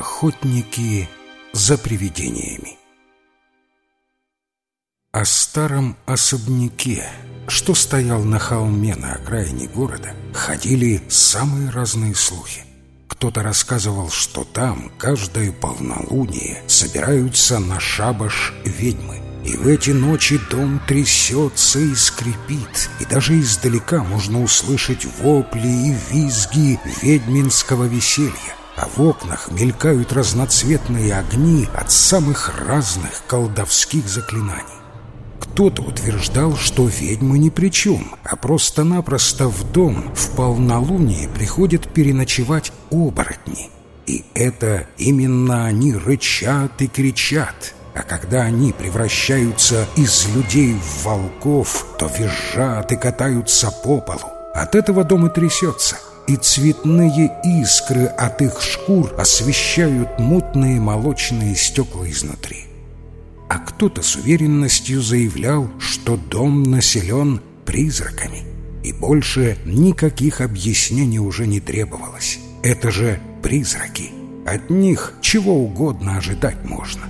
Охотники за привидениями. О старом особняке, что стоял на холме на окраине города, ходили самые разные слухи. Кто-то рассказывал, что там каждое полнолуние собираются на шабаш ведьмы. И в эти ночи дом трясется и скрипит, и даже издалека можно услышать вопли и визги ведьминского веселья а в окнах мелькают разноцветные огни от самых разных колдовских заклинаний. Кто-то утверждал, что ведьмы ни при чем, а просто-напросто в дом в полнолуние приходят переночевать оборотни. И это именно они рычат и кричат, а когда они превращаются из людей в волков, то визжат и катаются по полу. От этого дом и трясется — и цветные искры от их шкур освещают мутные молочные стекла изнутри. А кто-то с уверенностью заявлял, что дом населен призраками, и больше никаких объяснений уже не требовалось. Это же призраки. От них чего угодно ожидать можно.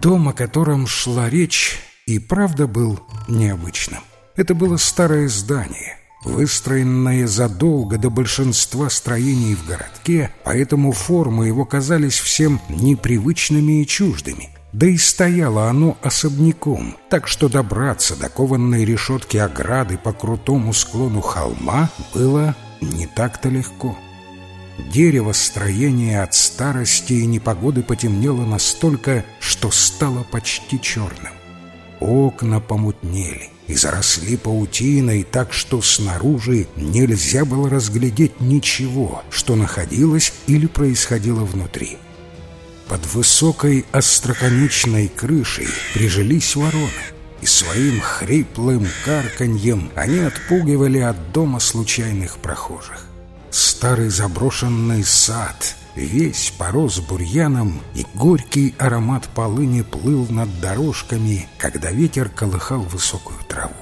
Дом, о котором шла речь, и правда был необычным. Это было старое здание, выстроенное задолго до большинства строений в городке, поэтому формы его казались всем непривычными и чуждыми. Да и стояло оно особняком, так что добраться до кованной решетки ограды по крутому склону холма было не так-то легко. Дерево строения от старости и непогоды потемнело настолько, что стало почти черным. Окна помутнели и заросли паутиной так, что снаружи нельзя было разглядеть ничего, что находилось или происходило внутри. Под высокой остроконечной крышей прижились вороны, и своим хриплым карканьем они отпугивали от дома случайных прохожих. Старый заброшенный сад весь порос бурьяном, и горький аромат полыни плыл над дорожками, когда ветер колыхал высокую траву.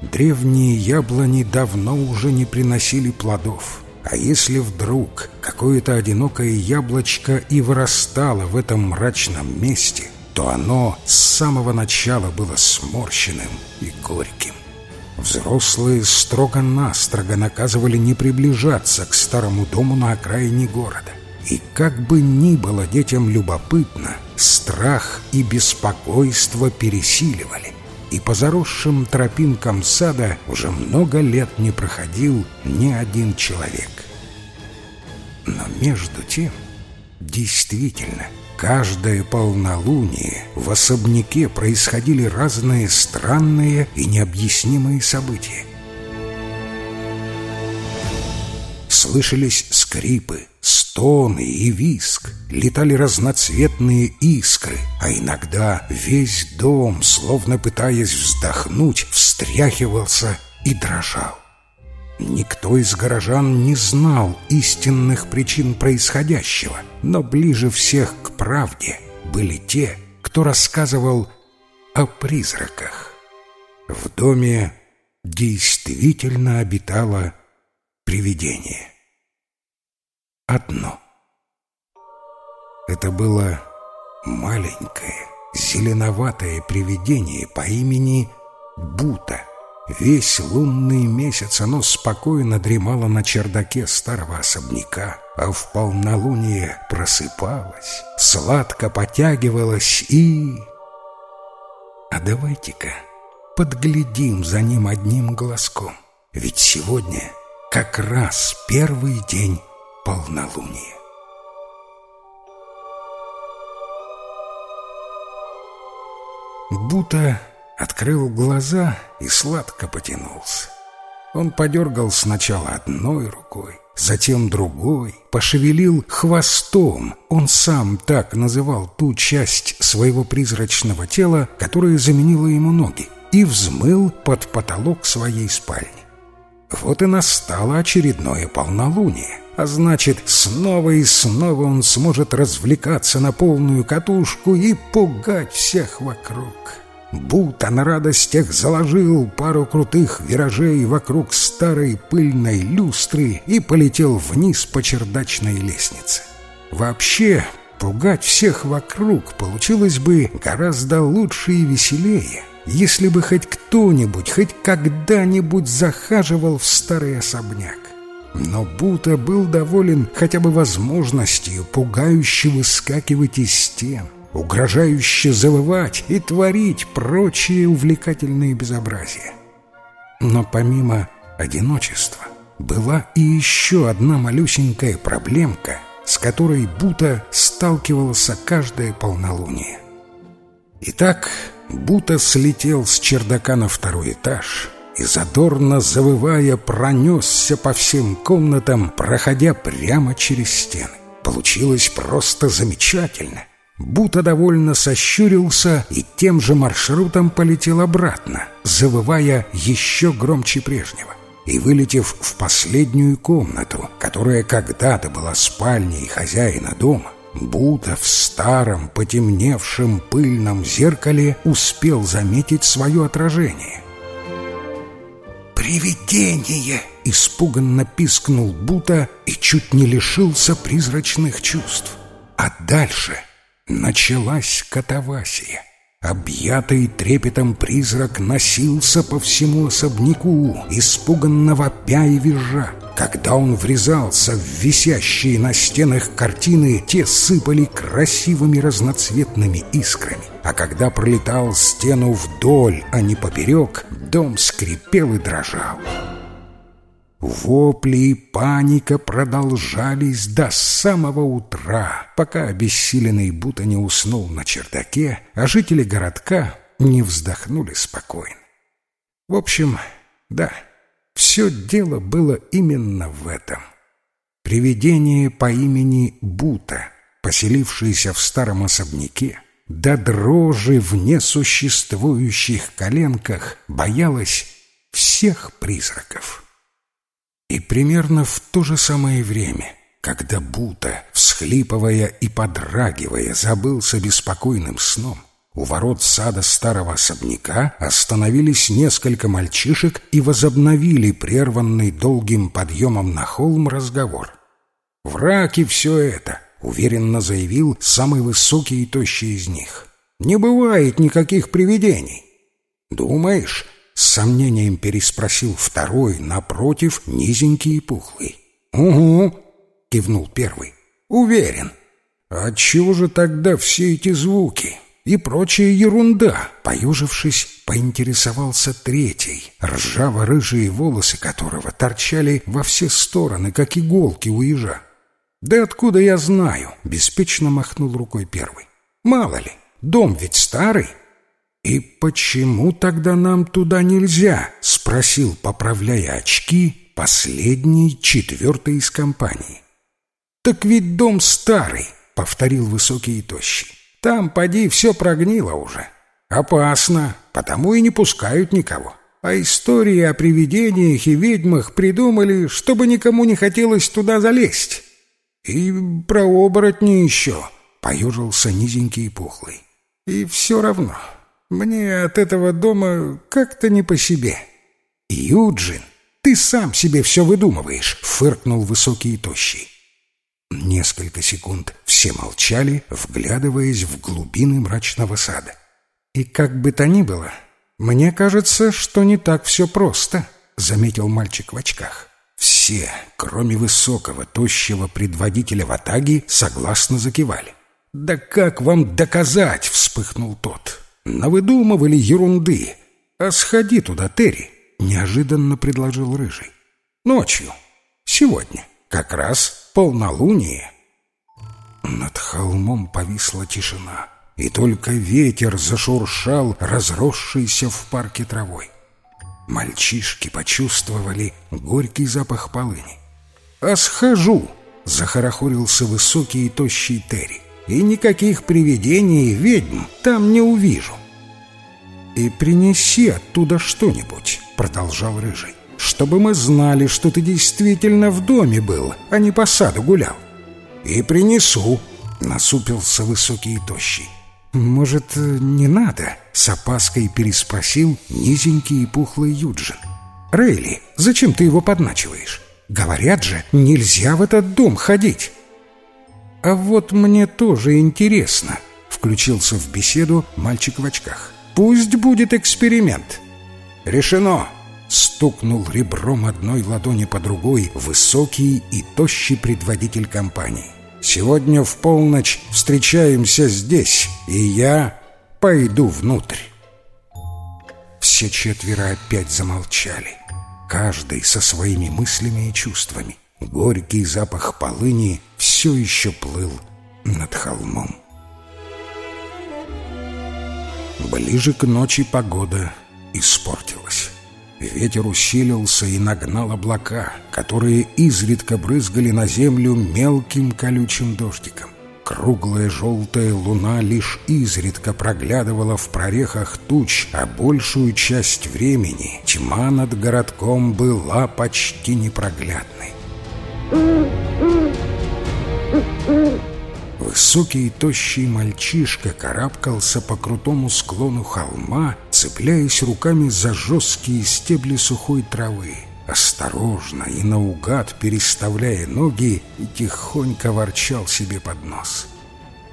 Древние яблони давно уже не приносили плодов, а если вдруг какое-то одинокое яблочко и вырастало в этом мрачном месте, то оно с самого начала было сморщенным и горьким. Взрослые строго-настрого наказывали не приближаться к старому дому на окраине города. И как бы ни было детям любопытно, страх и беспокойство пересиливали. И по заросшим тропинкам сада уже много лет не проходил ни один человек. Но между тем, действительно, каждое полнолуние в особняке происходили разные странные и необъяснимые события. Слышались скрипы, стоны и виск, летали разноцветные искры, а иногда весь дом, словно пытаясь вздохнуть, встряхивался и дрожал. Никто из горожан не знал истинных причин происходящего, но ближе всех к правде были те, кто рассказывал о призраках. В доме действительно обитало привидение одно. Это было маленькое, зеленоватое привидение по имени Бута. Весь лунный месяц оно спокойно дремало на чердаке старого особняка, а в полнолуние просыпалось, сладко потягивалось и... А давайте-ка подглядим за ним одним глазком, ведь сегодня как раз первый день полнолуние. Бута открыл глаза и сладко потянулся. Он подергал сначала одной рукой, затем другой, пошевелил хвостом. Он сам так называл ту часть своего призрачного тела, которая заменила ему ноги, и взмыл под потолок своей спальни. Вот и настало очередное полнолуние а значит, снова и снова он сможет развлекаться на полную катушку и пугать всех вокруг. Будто на радостях заложил пару крутых виражей вокруг старой пыльной люстры и полетел вниз по чердачной лестнице. Вообще, пугать всех вокруг получилось бы гораздо лучше и веселее, если бы хоть кто-нибудь, хоть когда-нибудь захаживал в старый особняк. Но Бута был доволен хотя бы возможностью пугающе выскакивать из стен — угрожающе завывать и творить прочие увлекательные безобразия. Но помимо одиночества была и еще одна малюсенькая проблемка, с которой Бута сталкивался каждое полнолуние. Итак, Бута слетел с чердака на второй этаж и, задорно завывая, пронесся по всем комнатам, проходя прямо через стены. Получилось просто замечательно. Бута довольно сощурился и тем же маршрутом полетел обратно, завывая еще громче прежнего. И, вылетев в последнюю комнату, которая когда-то была спальней хозяина дома, Бута в старом, потемневшем пыльном зеркале успел заметить свое отражение. «Привидение!» — испуганно пискнул Бута и чуть не лишился призрачных чувств. А дальше — Началась катавасия. Объятый трепетом призрак носился по всему особняку, испуганно вопя и визжа. Когда он врезался в висящие на стенах картины, те сыпали красивыми разноцветными искрами. А когда пролетал стену вдоль, а не поперек, дом скрипел и дрожал. Вопли и паника продолжались до самого утра, пока обессиленный Бута не уснул на чердаке, а жители городка не вздохнули спокойно. В общем, да, все дело было именно в этом. Привидение по имени Бута, поселившееся в старом особняке, до дрожи в несуществующих коленках, боялось всех призраков. И примерно в то же самое время, когда Бута, всхлипывая и подрагивая, забылся беспокойным сном, у ворот сада старого особняка остановились несколько мальчишек и возобновили прерванный долгим подъемом на холм разговор. «Враки все это», — уверенно заявил самый высокий и тощий из них. «Не бывает никаких привидений». «Думаешь?» С сомнением переспросил второй, напротив, низенький и пухлый. «Угу», — кивнул первый. «Уверен». «Отчего же тогда все эти звуки и прочая ерунда?» Поюжившись, поинтересовался третий, ржаво-рыжие волосы которого торчали во все стороны, как иголки у ежа. «Да откуда я знаю?» — беспечно махнул рукой первый. «Мало ли, дом ведь старый». «И почему тогда нам туда нельзя?» — спросил, поправляя очки, последний, четвертый из компании. «Так ведь дом старый», — повторил высокий и тощий. «Там, поди, все прогнило уже. Опасно, потому и не пускают никого. А истории о привидениях и ведьмах придумали, чтобы никому не хотелось туда залезть. И про оборотни еще», — поежился низенький и пухлый. «И все равно». Мне от этого дома как-то не по себе. Юджин, ты сам себе все выдумываешь, фыркнул высокий и тощий. Несколько секунд все молчали, вглядываясь в глубины мрачного сада. И как бы то ни было, мне кажется, что не так все просто, заметил мальчик в очках. Все, кроме высокого, тощего предводителя в Атаге, согласно закивали. «Да как вам доказать?» — вспыхнул тот навыдумывали ерунды. А сходи туда, Терри, — неожиданно предложил Рыжий. Ночью. Сегодня. Как раз полнолуние. Над холмом повисла тишина, и только ветер зашуршал разросшийся в парке травой. Мальчишки почувствовали горький запах полыни. «А схожу!» — захорохорился высокий и тощий Терри и никаких привидений и ведьм там не увижу. «И принеси оттуда что-нибудь», — продолжал Рыжий, «чтобы мы знали, что ты действительно в доме был, а не по саду гулял». «И принесу», — насупился высокий и тощий. «Может, не надо?» — с опаской переспросил низенький и пухлый Юджин. «Рейли, зачем ты его подначиваешь? Говорят же, нельзя в этот дом ходить!» «А вот мне тоже интересно», — включился в беседу мальчик в очках. «Пусть будет эксперимент». «Решено!» — стукнул ребром одной ладони по другой высокий и тощий предводитель компании. «Сегодня в полночь встречаемся здесь, и я пойду внутрь». Все четверо опять замолчали, каждый со своими мыслями и чувствами. Горький запах полыни все еще плыл над холмом. Ближе к ночи погода испортилась. Ветер усилился и нагнал облака, которые изредка брызгали на землю мелким колючим дождиком. Круглая желтая луна лишь изредка проглядывала в прорехах туч, а большую часть времени тьма над городком была почти непроглядной. Высокий и тощий мальчишка карабкался по крутому склону холма, цепляясь руками за жесткие стебли сухой травы. Осторожно и наугад переставляя ноги, и тихонько ворчал себе под нос.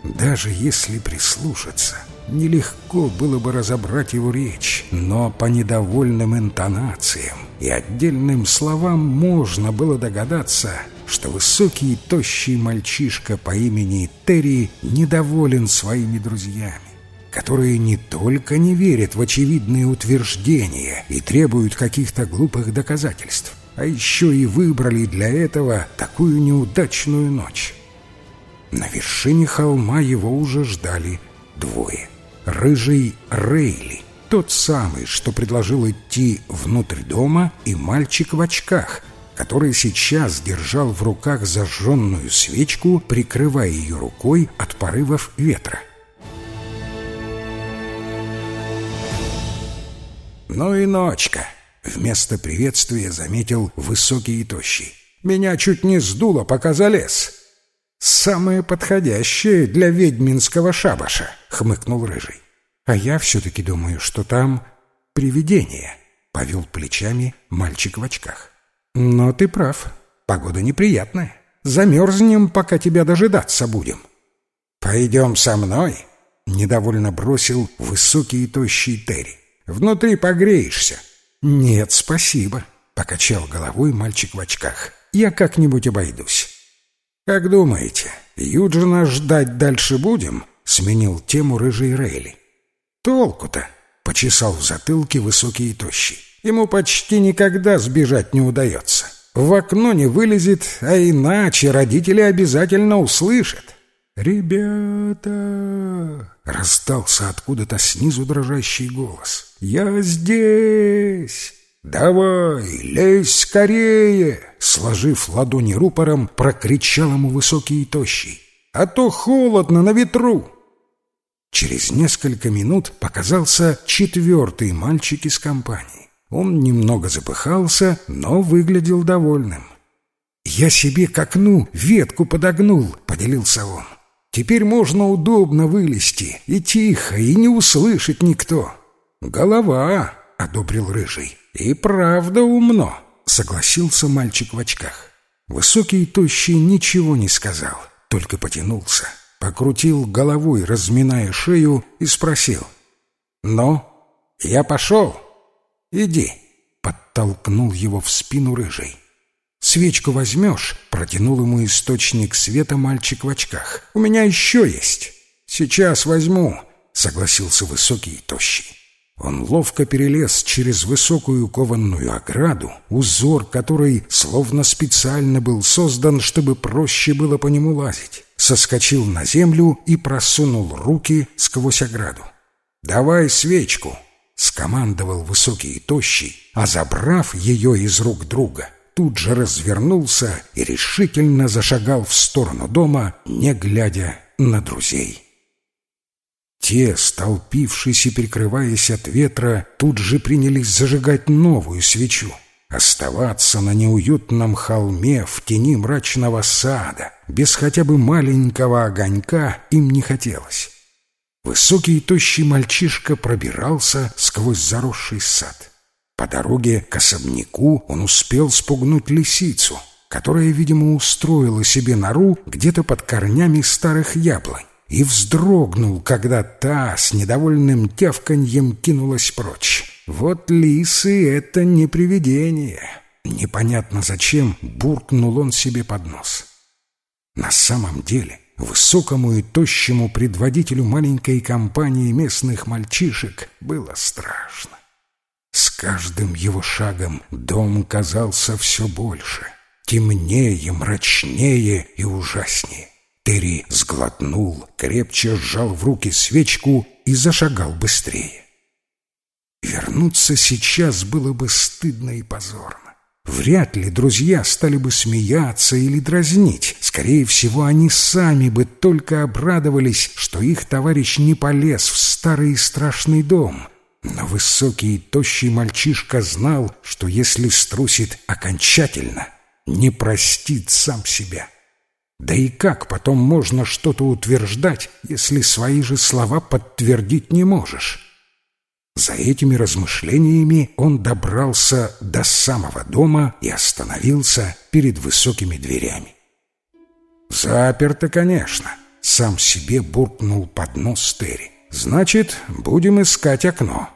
Даже если прислушаться, нелегко было бы разобрать его речь, но по недовольным интонациям и отдельным словам можно было догадаться, что высокий и тощий мальчишка по имени Терри недоволен своими друзьями, которые не только не верят в очевидные утверждения и требуют каких-то глупых доказательств, а еще и выбрали для этого такую неудачную ночь. На вершине холма его уже ждали двое. Рыжий Рейли, тот самый, что предложил идти внутрь дома, и мальчик в очках, который сейчас держал в руках зажженную свечку, прикрывая ее рукой от порывов ветра. «Ну и ночка!» — вместо приветствия заметил высокий и тощий. «Меня чуть не сдуло, пока залез!» «Самое подходящее для ведьминского шабаша!» — хмыкнул Рыжий. «А я все-таки думаю, что там привидение!» — повел плечами мальчик в очках. Но ты прав. Погода неприятная. Замерзнем, пока тебя дожидаться будем. Пойдем со мной, недовольно бросил высокий и тощий Терри. Внутри погреешься. Нет, спасибо, покачал головой мальчик в очках. Я как-нибудь обойдусь. Как думаете, Юджина ждать дальше будем? Сменил тему рыжий Рейли. Толку-то, почесал в затылке высокий и тощий. Ему почти никогда сбежать не удается. В окно не вылезет, а иначе родители обязательно услышат. «Ребята!» — раздался откуда-то снизу дрожащий голос. «Я здесь!» «Давай, лезь скорее!» Сложив ладони рупором, прокричал ему высокий и тощий. «А то холодно на ветру!» Через несколько минут показался четвертый мальчик из компании. Он немного запыхался, но выглядел довольным. «Я себе к окну ветку подогнул», — поделился он. «Теперь можно удобно вылезти, и тихо, и не услышит никто». «Голова», — одобрил Рыжий. «И правда умно», — согласился мальчик в очках. Высокий и тощий ничего не сказал, только потянулся, покрутил головой, разминая шею, и спросил. «Ну, я пошел». «Иди!» — подтолкнул его в спину рыжий. «Свечку возьмешь?» — протянул ему источник света мальчик в очках. «У меня еще есть!» «Сейчас возьму!» — согласился высокий и тощий. Он ловко перелез через высокую кованную ограду, узор которой словно специально был создан, чтобы проще было по нему лазить. Соскочил на землю и просунул руки сквозь ограду. «Давай свечку!» Скомандовал высокий и тощий, а забрав ее из рук друга, тут же развернулся и решительно зашагал в сторону дома, не глядя на друзей. Те, столпившись и прикрываясь от ветра, тут же принялись зажигать новую свечу. Оставаться на неуютном холме в тени мрачного сада, без хотя бы маленького огонька, им не хотелось. Высокий и тощий мальчишка пробирался сквозь заросший сад. По дороге к особняку он успел спугнуть лисицу, которая, видимо, устроила себе нору где-то под корнями старых яблонь, и вздрогнул, когда та с недовольным тявканьем кинулась прочь. Вот лисы — это не привидение. Непонятно зачем буркнул он себе под нос. На самом деле высокому и тощему предводителю маленькой компании местных мальчишек было страшно. С каждым его шагом дом казался все больше, темнее, мрачнее и ужаснее. Терри сглотнул, крепче сжал в руки свечку и зашагал быстрее. Вернуться сейчас было бы стыдно и позорно. Вряд ли друзья стали бы смеяться или дразнить. Скорее всего, они сами бы только обрадовались, что их товарищ не полез в старый и страшный дом. Но высокий и тощий мальчишка знал, что если струсит окончательно, не простит сам себя. Да и как потом можно что-то утверждать, если свои же слова подтвердить не можешь? За этими размышлениями он добрался до самого дома и остановился перед высокими дверями. «Заперто, конечно», — сам себе буркнул под нос Терри. «Значит, будем искать окно».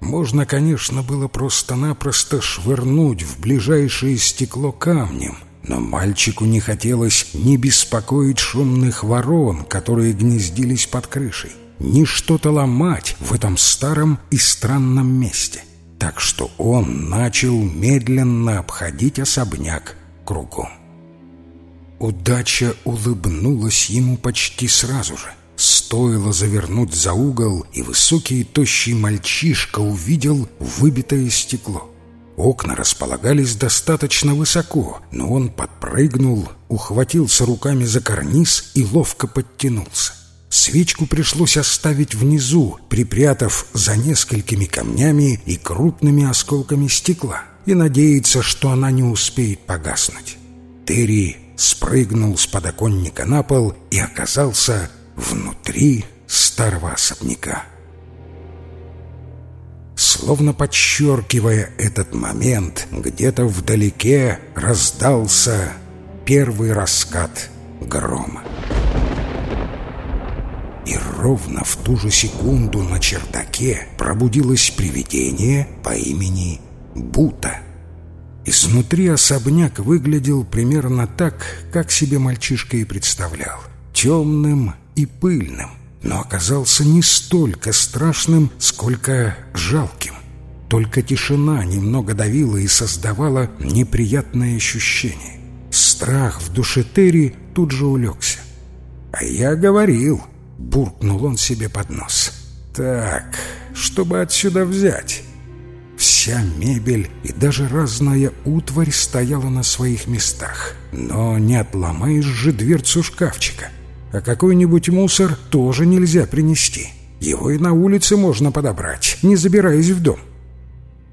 Можно, конечно, было просто-напросто швырнуть в ближайшее стекло камнем, но мальчику не хотелось не беспокоить шумных ворон, которые гнездились под крышей ни что-то ломать в этом старом и странном месте. Так что он начал медленно обходить особняк кругом. Удача улыбнулась ему почти сразу же. Стоило завернуть за угол, и высокий и тощий мальчишка увидел выбитое стекло. Окна располагались достаточно высоко, но он подпрыгнул, ухватился руками за карниз и ловко подтянулся. Свечку пришлось оставить внизу, припрятав за несколькими камнями и крупными осколками стекла, и надеяться, что она не успеет погаснуть. Терри спрыгнул с подоконника на пол и оказался внутри старого особняка. Словно подчеркивая этот момент, где-то вдалеке раздался первый раскат грома. И ровно в ту же секунду на чердаке пробудилось привидение по имени Бута. Изнутри особняк выглядел примерно так, как себе мальчишка и представлял. Темным и пыльным, но оказался не столько страшным, сколько жалким. Только тишина немного давила и создавала неприятное ощущение. Страх в душе Терри тут же улегся. «А я говорил», буркнул он себе под нос. «Так, чтобы отсюда взять?» Вся мебель и даже разная утварь стояла на своих местах. Но не отломаешь же дверцу шкафчика. А какой-нибудь мусор тоже нельзя принести. Его и на улице можно подобрать, не забираясь в дом.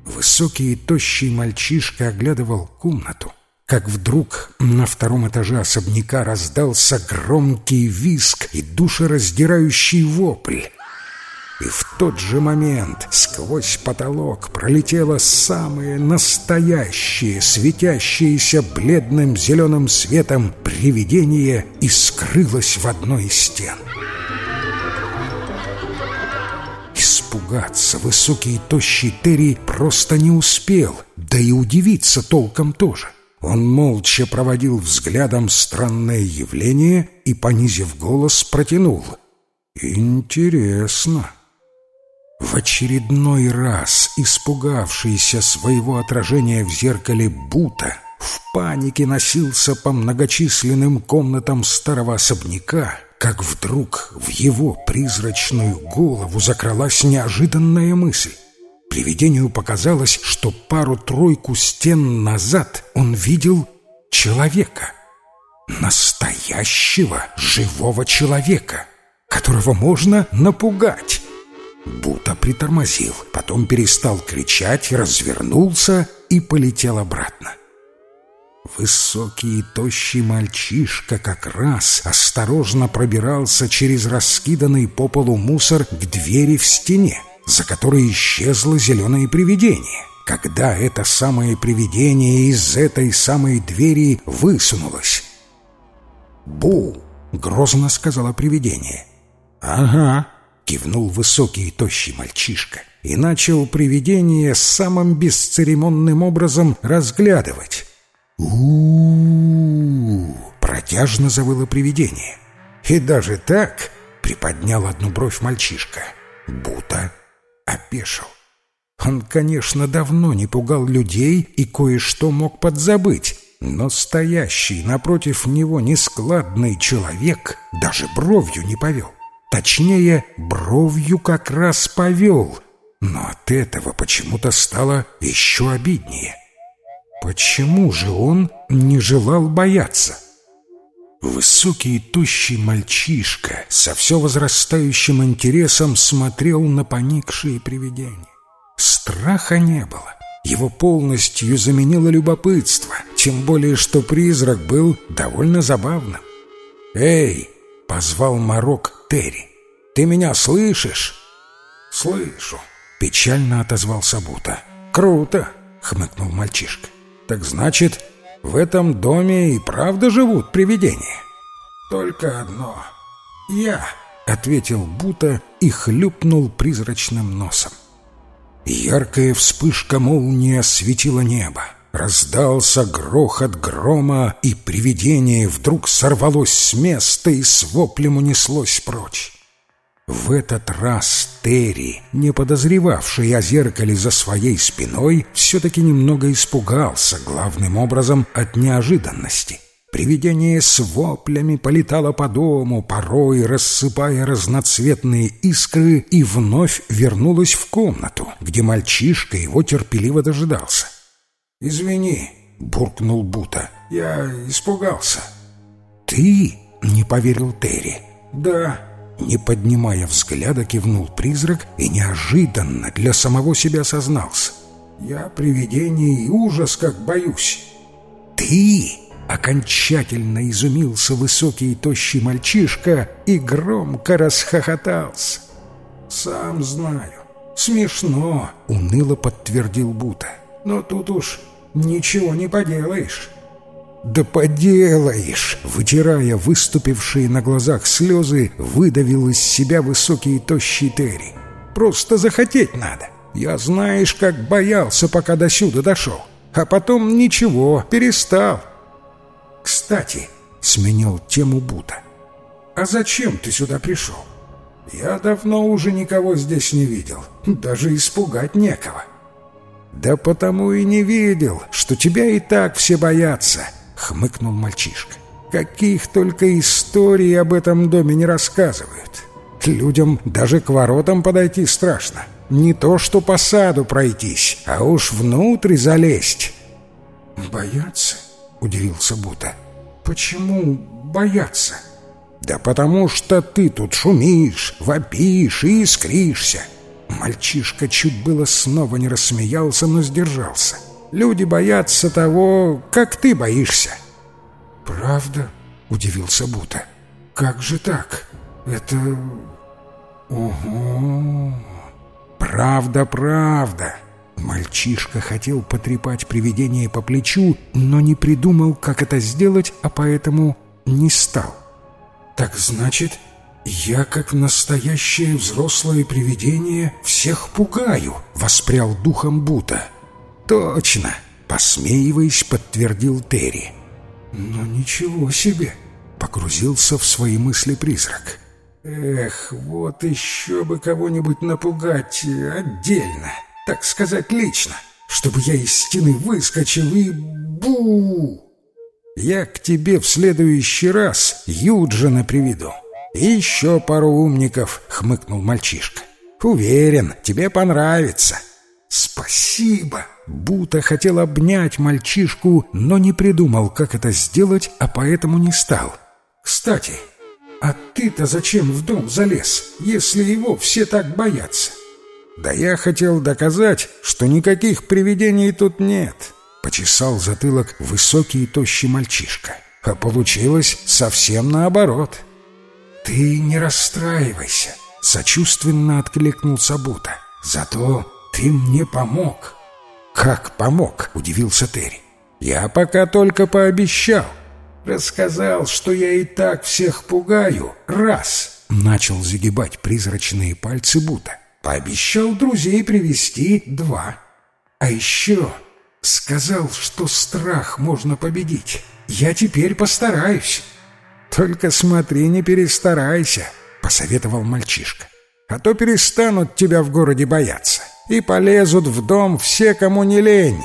Высокий и тощий мальчишка оглядывал комнату, как вдруг на втором этаже особняка раздался громкий визг и душераздирающий вопль. И в тот же момент сквозь потолок пролетело самое настоящее, светящееся бледным зеленым светом привидение и скрылось в одной из стен. Испугаться высокий и тощий Терри просто не успел, да и удивиться толком тоже. Он молча проводил взглядом странное явление и, понизив голос, протянул. «Интересно». В очередной раз, испугавшийся своего отражения в зеркале Бута, в панике носился по многочисленным комнатам старого особняка, как вдруг в его призрачную голову закралась неожиданная мысль. Привидению показалось, что пару-тройку стен назад он видел человека. Настоящего живого человека, которого можно напугать. Бута притормозил, потом перестал кричать, развернулся и полетел обратно. Высокий и тощий мальчишка как раз осторожно пробирался через раскиданный по полу мусор к двери в стене, за которой исчезло зеленое привидение. Когда это самое привидение из этой самой двери высунулось. «Бу!» — грозно сказала привидение. «Ага!» — кивнул высокий и тощий мальчишка и начал привидение самым бесцеремонным образом разглядывать у протяжно завыло привидение. И даже так приподнял одну бровь мальчишка. Бута опешил. Он, конечно, давно не пугал людей и кое-что мог подзабыть, но стоящий напротив него нескладный человек даже бровью не повел. Точнее, бровью как раз повел, но от этого почему-то стало еще обиднее. Почему же он не желал бояться? Высокий и тощий мальчишка со все возрастающим интересом смотрел на поникшие привидения. Страха не было. Его полностью заменило любопытство, тем более что призрак был довольно забавным. «Эй!» — позвал Марок Терри. «Ты меня слышишь?» «Слышу», — печально отозвался Бута. «Круто!» — хмыкнул мальчишка. Так значит, в этом доме и правда живут привидения? Только одно. Я, ответил Бута и хлюпнул призрачным носом. Яркая вспышка молнии осветила небо. Раздался грохот грома, и привидение вдруг сорвалось с места и с воплем унеслось прочь. В этот раз Терри, не подозревавший о зеркале за своей спиной, все-таки немного испугался, главным образом от неожиданности. Привидение с воплями полетало по дому, порой рассыпая разноцветные искры, и вновь вернулось в комнату, где мальчишка его терпеливо дожидался. «Извини», — буркнул Бута, — «я испугался». «Ты?» — не поверил Терри. «Да», не поднимая взгляда, кивнул призрак и неожиданно для самого себя сознался. «Я привидение и ужас как боюсь». «Ты?» — окончательно изумился высокий и тощий мальчишка и громко расхохотался. «Сам знаю. Смешно», — уныло подтвердил Бута. «Но тут уж ничего не поделаешь». «Да поделаешь!» Вытирая выступившие на глазах слезы, выдавил из себя высокий и тощий Терри. «Просто захотеть надо. Я знаешь, как боялся, пока до сюда дошел. А потом ничего, перестал». «Кстати», — сменил тему Бута, — «а зачем ты сюда пришел? Я давно уже никого здесь не видел, даже испугать некого». «Да потому и не видел, что тебя и так все боятся», хмыкнул мальчишка. Каких только историй об этом доме не рассказывают. Людям даже к воротам подойти страшно. Не то что по саду пройтись, а уж внутрь залезть. «Бояться?» — удивился Бута. «Почему бояться?» «Да потому что ты тут шумишь, вопишь и искришься». Мальчишка чуть было снова не рассмеялся, но сдержался. Люди боятся того, как ты боишься». «Правда?» — удивился Бута. «Как же так? Это... Ого! Правда, правда!» Мальчишка хотел потрепать привидение по плечу, но не придумал, как это сделать, а поэтому не стал. «Так значит, я, как настоящее взрослое привидение, всех пугаю!» — воспрял духом Бута. «Точно!» — посмеиваясь, подтвердил Терри. «Но ничего себе!» — погрузился в свои мысли призрак. «Эх, вот еще бы кого-нибудь напугать отдельно, так сказать, лично, чтобы я из стены выскочил и... бу!» «Я к тебе в следующий раз Юджина приведу. И еще пару умников», — хмыкнул мальчишка. «Уверен, тебе понравится». «Спасибо!» Бута хотел обнять мальчишку, но не придумал, как это сделать, а поэтому не стал. «Кстати, а ты-то зачем в дом залез, если его все так боятся?» «Да я хотел доказать, что никаких привидений тут нет. — почесал затылок высокий и тощий мальчишка. «А получилось совсем наоборот». «Ты не расстраивайся», — сочувственно откликнулся Бута. «Зато ты мне помог». «Как помог?» — удивился Терри. «Я пока только пообещал. Рассказал, что я и так всех пугаю. Раз!» Начал загибать призрачные пальцы Бута. «Пообещал друзей привести два. А еще сказал, что страх можно победить. Я теперь постараюсь». «Только смотри, не перестарайся», — посоветовал мальчишка. «А то перестанут тебя в городе бояться и полезут в дом все, кому не лень.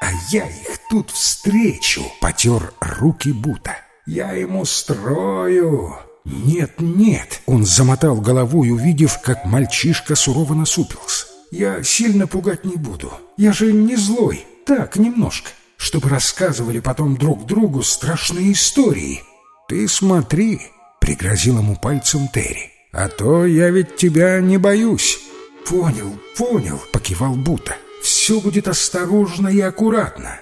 А я их тут встречу, потер руки Бута. Я ему строю. Нет, нет, он замотал головой, увидев, как мальчишка сурово насупился. Я сильно пугать не буду. Я же не злой, так, немножко, чтобы рассказывали потом друг другу страшные истории. Ты смотри, пригрозил ему пальцем Терри. А то я ведь тебя не боюсь. «Понял, понял», — покивал Бута. «Все будет осторожно и аккуратно».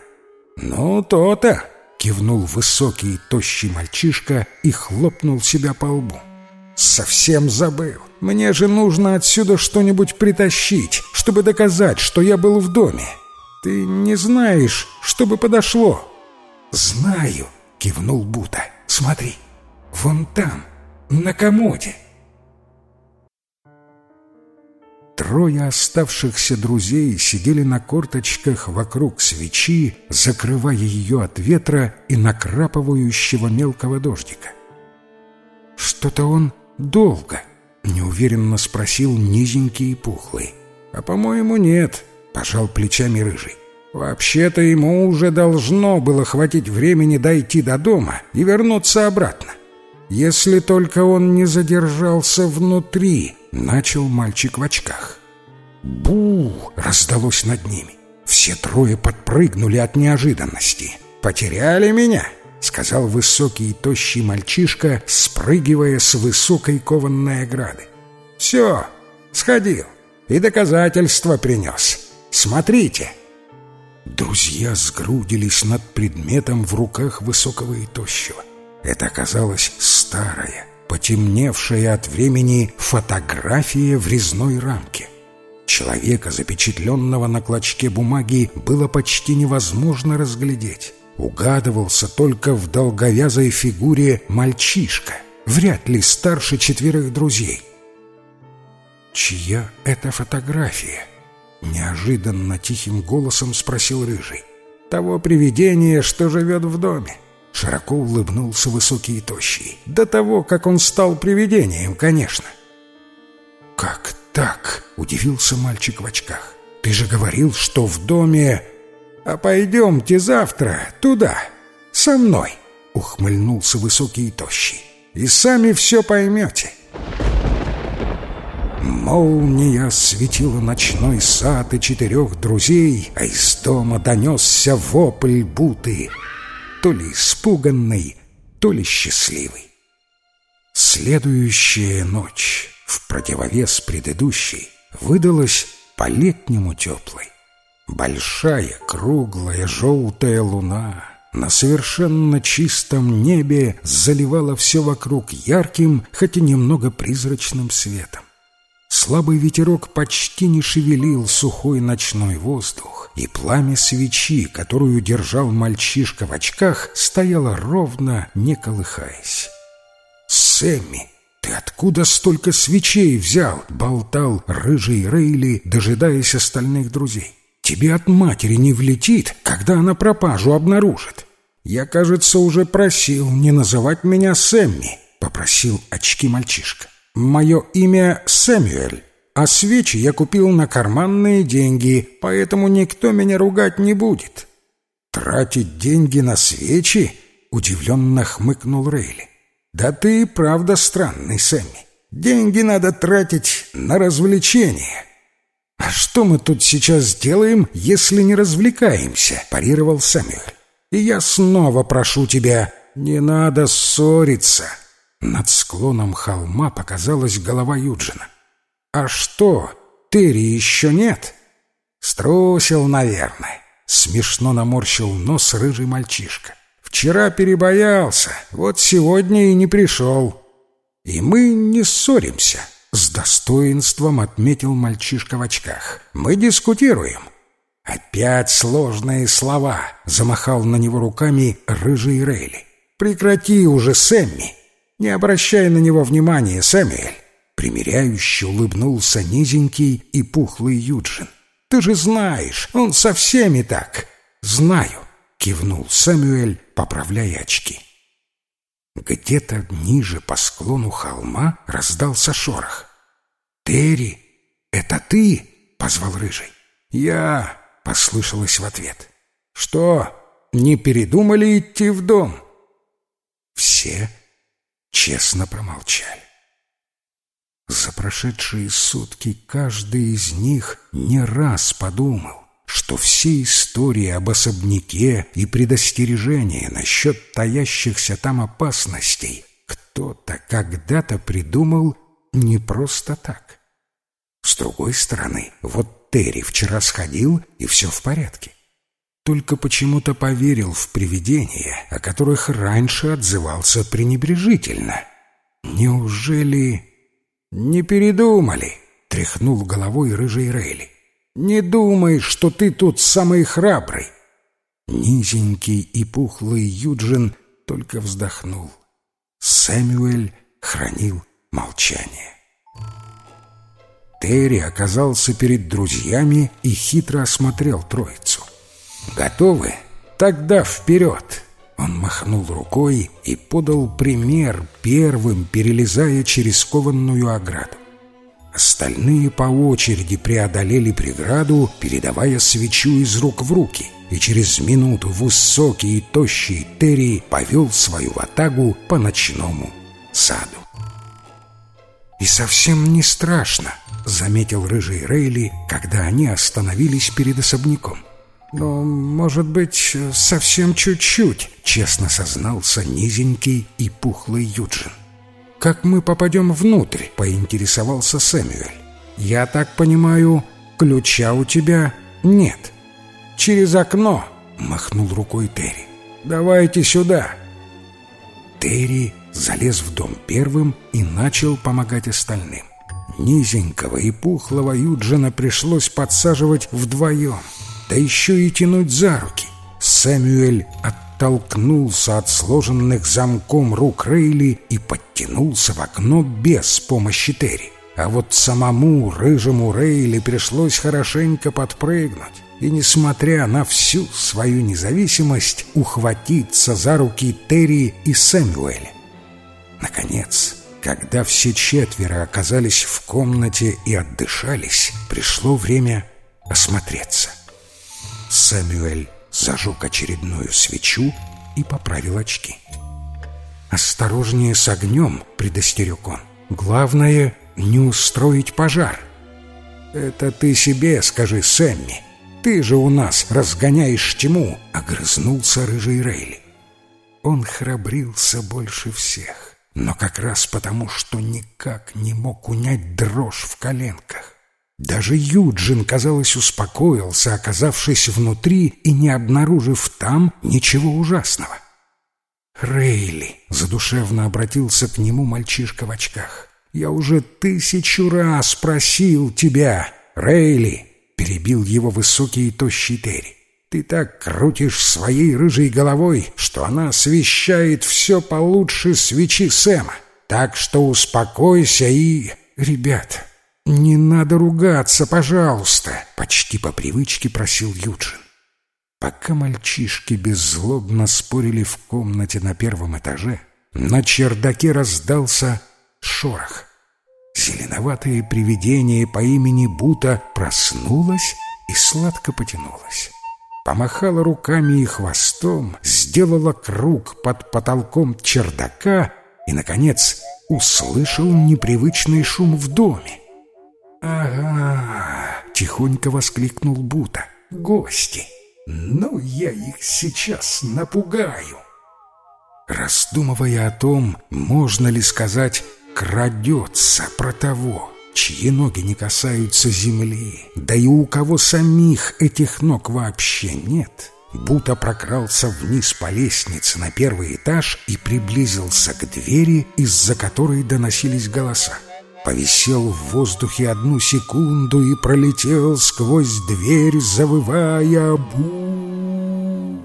«Ну, то-то», — кивнул высокий тощий мальчишка и хлопнул себя по лбу. «Совсем забыл. Мне же нужно отсюда что-нибудь притащить, чтобы доказать, что я был в доме. Ты не знаешь, что бы подошло?» «Знаю», — кивнул Бута. «Смотри, вон там, на комоде». Трое оставшихся друзей сидели на корточках вокруг свечи, закрывая ее от ветра и накрапывающего мелкого дождика. «Что-то он долго», — неуверенно спросил низенький и пухлый. «А, по-моему, нет», — пожал плечами рыжий. «Вообще-то ему уже должно было хватить времени дойти до дома и вернуться обратно. Если только он не задержался внутри», начал мальчик в очках. «Бу!» — раздалось над ними. Все трое подпрыгнули от неожиданности. «Потеряли меня!» — сказал высокий и тощий мальчишка, спрыгивая с высокой кованной ограды. «Все, сходил и доказательства принес. Смотрите!» Друзья сгрудились над предметом в руках высокого и тощего. Это оказалось старое, потемневшая от времени фотография в резной рамке. Человека, запечатленного на клочке бумаги, было почти невозможно разглядеть. Угадывался только в долговязой фигуре мальчишка, вряд ли старше четверых друзей. «Чья это фотография?» — неожиданно тихим голосом спросил Рыжий. «Того привидения, что живет в доме». Широко улыбнулся высокий и тощий. До того, как он стал привидением, конечно. «Как так?» — удивился мальчик в очках. «Ты же говорил, что в доме...» «А пойдемте завтра туда, со мной», — ухмыльнулся высокий и тощий. «И сами все поймете». Молния светила ночной сад и четырех друзей, а из дома донесся вопль буты — то ли испуганный, то ли счастливый. Следующая ночь, в противовес предыдущей, выдалась по-летнему теплой. Большая, круглая, желтая луна на совершенно чистом небе заливала все вокруг ярким, хотя немного призрачным светом. Слабый ветерок почти не шевелил сухой ночной воздух, и пламя свечи, которую держал мальчишка в очках, стояло ровно, не колыхаясь. «Сэмми, ты откуда столько свечей взял?» — болтал рыжий Рейли, дожидаясь остальных друзей. «Тебе от матери не влетит, когда она пропажу обнаружит. Я, кажется, уже просил не называть меня Сэмми», — попросил очки мальчишка. Мое имя Сэмюэль, а свечи я купил на карманные деньги, поэтому никто меня ругать не будет». «Тратить деньги на свечи?» — удивленно хмыкнул Рейли. «Да ты правда странный, Сэмми. Деньги надо тратить на развлечения». «А что мы тут сейчас делаем, если не развлекаемся?» — парировал Сэмюэль. «И я снова прошу тебя, не надо ссориться». Над склоном холма показалась голова Юджина. «А что, Терри еще нет?» «Струсил, наверное. Смешно наморщил нос рыжий мальчишка. «Вчера перебоялся, вот сегодня и не пришел. И мы не ссоримся», — с достоинством отметил мальчишка в очках. «Мы дискутируем». «Опять сложные слова!» — замахал на него руками рыжий Рейли. «Прекрати уже, Сэмми! Не обращай на него внимания, Сэмюэль!» Примиряюще улыбнулся низенький и пухлый Юджин. «Ты же знаешь, он со всеми так!» «Знаю!» — кивнул Сэмюэль, поправляя очки. Где-то ниже по склону холма раздался шорох. «Терри, это ты?» — позвал Рыжий. «Я...» — послышалось в ответ. «Что, не передумали идти в дом?» Все честно промолчали. За прошедшие сутки каждый из них не раз подумал, что все истории об особняке и предостережения насчет таящихся там опасностей кто-то когда-то придумал не просто так. С другой стороны, вот Терри вчера сходил, и все в порядке. Только почему-то поверил в привидения, о которых раньше отзывался пренебрежительно. Неужели... «Не передумали!» — тряхнул головой рыжий Рейли. «Не думай, что ты тут самый храбрый!» Низенький и пухлый Юджин только вздохнул. Сэмюэль хранил молчание. Терри оказался перед друзьями и хитро осмотрел троицу. «Готовы? Тогда вперед!» Он махнул рукой и подал пример, первым перелезая через кованную ограду. Остальные по очереди преодолели преграду, передавая свечу из рук в руки, и через минуту высокий и тощий Терри повел свою ватагу по ночному саду. «И совсем не страшно», — заметил рыжий Рейли, когда они остановились перед особняком. «Но, может быть, совсем чуть-чуть», — честно сознался низенький и пухлый Юджин. «Как мы попадем внутрь?» — поинтересовался Сэмюэль. «Я так понимаю, ключа у тебя нет». «Через окно», — махнул рукой Терри. «Давайте сюда». Терри залез в дом первым и начал помогать остальным. Низенького и пухлого Юджина пришлось подсаживать вдвоем — да еще и тянуть за руки. Сэмюэль оттолкнулся от сложенных замком рук Рейли и подтянулся в окно без помощи Терри. А вот самому рыжему Рейли пришлось хорошенько подпрыгнуть и, несмотря на всю свою независимость, ухватиться за руки Терри и Сэмюэля. Наконец, когда все четверо оказались в комнате и отдышались, пришло время осмотреться. Сэмюэль зажег очередную свечу и поправил очки. «Осторожнее с огнем», — предостерег он. «Главное — не устроить пожар». «Это ты себе скажи, Сэмми. Ты же у нас разгоняешь тьму», — огрызнулся рыжий Рейли. Он храбрился больше всех, но как раз потому, что никак не мог унять дрожь в коленках. Даже Юджин, казалось, успокоился, оказавшись внутри и не обнаружив там ничего ужасного. «Рейли!» — задушевно обратился к нему мальчишка в очках. «Я уже тысячу раз просил тебя, Рейли!» — перебил его высокий и тощий Терри. «Ты так крутишь своей рыжей головой, что она освещает все получше свечи Сэма. Так что успокойся и...» «Ребят, «Не надо ругаться, пожалуйста!» — почти по привычке просил Юджин. Пока мальчишки беззлобно спорили в комнате на первом этаже, на чердаке раздался шорох. Зеленоватое привидение по имени Бута проснулось и сладко потянулось. Помахала руками и хвостом, сделала круг под потолком чердака и, наконец, услышал непривычный шум в доме. «Ага!» — тихонько воскликнул Бута. «Гости! Ну, я их сейчас напугаю!» Раздумывая о том, можно ли сказать «крадется про того», чьи ноги не касаются земли, да и у кого самих этих ног вообще нет, будто прокрался вниз по лестнице на первый этаж и приблизился к двери, из-за которой доносились голоса. Повисел в воздухе одну секунду и пролетел сквозь дверь, завывая «Бу!».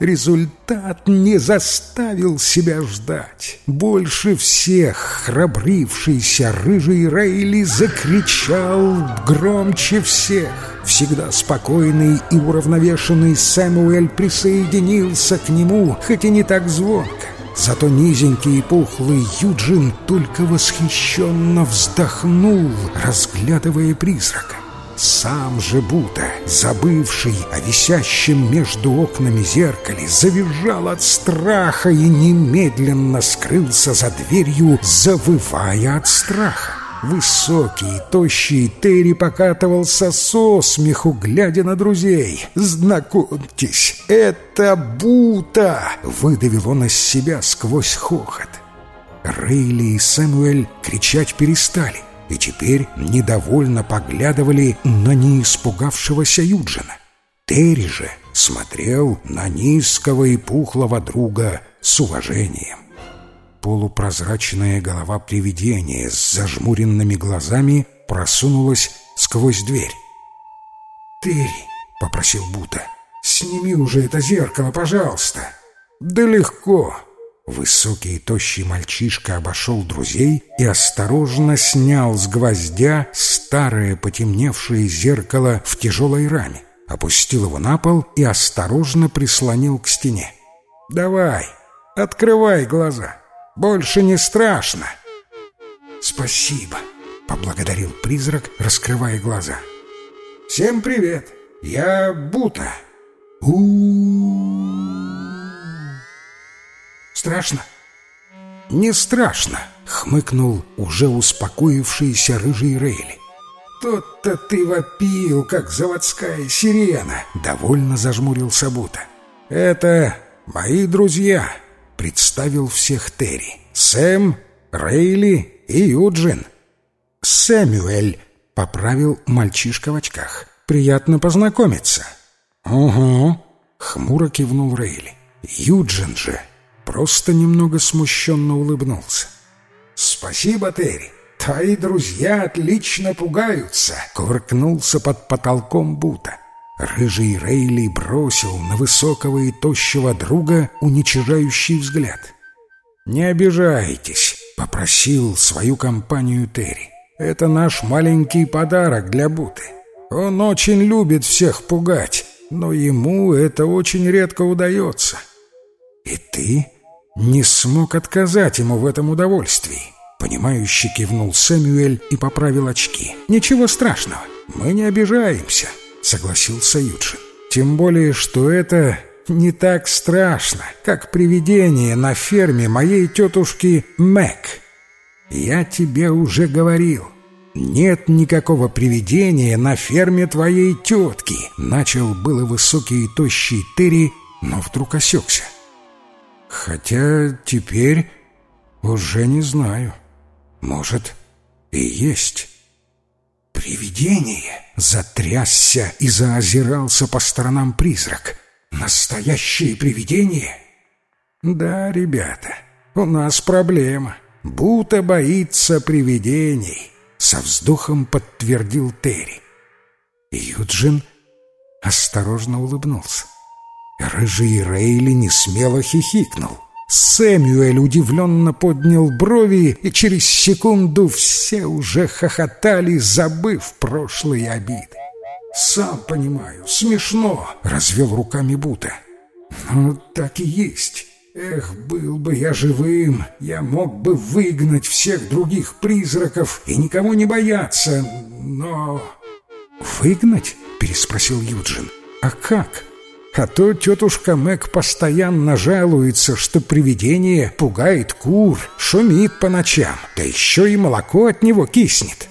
Результат не заставил себя ждать. Больше всех храбрившийся рыжий Рейли закричал громче всех. Всегда спокойный и уравновешенный Сэмуэль присоединился к нему, хоть и не так звонко. Зато низенький и пухлый Юджин только восхищенно вздохнул, разглядывая призрака. Сам же Бута, забывший о висящем между окнами зеркале, завизжал от страха и немедленно скрылся за дверью, завывая от страха. Высокий, тощий Терри покатывался со смеху, глядя на друзей. «Знакомьтесь, это Бута!» — выдавил он из себя сквозь хохот. Рейли и Сэмуэль кричать перестали и теперь недовольно поглядывали на неиспугавшегося Юджина. Терри же смотрел на низкого и пухлого друга с уважением. Полупрозрачная голова привидения с зажмуренными глазами просунулась сквозь дверь. «Терри», — попросил Бута, — «сними уже это зеркало, пожалуйста». «Да легко», Высокий и тощий мальчишка обошел друзей и осторожно снял с гвоздя старое потемневшее зеркало в тяжелой раме, опустил его на пол и осторожно прислонил к стене. «Давай, открывай глаза, больше не страшно!» «Спасибо!» — поблагодарил призрак, раскрывая глаза. «Всем привет! Я Бута!» у Страшно?» «Не страшно», — хмыкнул уже успокоившийся рыжий Рейли. «Тот-то ты вопил, как заводская сирена», — довольно зажмурился Бута. «Это мои друзья», — представил всех Терри. «Сэм, Рейли и Юджин». «Сэмюэль», — поправил мальчишка в очках. «Приятно познакомиться». «Угу», — хмуро кивнул Рейли. «Юджин же просто немного смущенно улыбнулся. «Спасибо, Терри. Твои друзья отлично пугаются», — кувыркнулся под потолком Бута. Рыжий Рейли бросил на высокого и тощего друга уничижающий взгляд. «Не обижайтесь», — попросил свою компанию Терри. «Это наш маленький подарок для Буты. Он очень любит всех пугать, но ему это очень редко удается». «И ты не смог отказать ему в этом удовольствии. Понимающе кивнул Сэмюэль и поправил очки. «Ничего страшного, мы не обижаемся», — согласился Юджин. «Тем более, что это не так страшно, как привидение на ферме моей тетушки Мэг. Я тебе уже говорил». «Нет никакого привидения на ферме твоей тетки!» Начал было высокий и тощий Терри, но вдруг осекся. Хотя теперь уже не знаю. Может, и есть. Привидение затрясся и заозирался по сторонам призрак. Настоящее привидение? Да, ребята, у нас проблема. Бута боится привидений, со вздохом подтвердил Терри. Юджин осторожно улыбнулся. Рыжий Рейли несмело хихикнул. Сэмюэль удивленно поднял брови, и через секунду все уже хохотали, забыв прошлые обиды. «Сам понимаю, смешно», — развел руками Бута. «Ну, так и есть. Эх, был бы я живым, я мог бы выгнать всех других призраков и никого не бояться, но...» «Выгнать?» — переспросил Юджин. «А как?» А то тетушка Мэг постоянно жалуется, что привидение пугает кур, шумит по ночам, да еще и молоко от него киснет.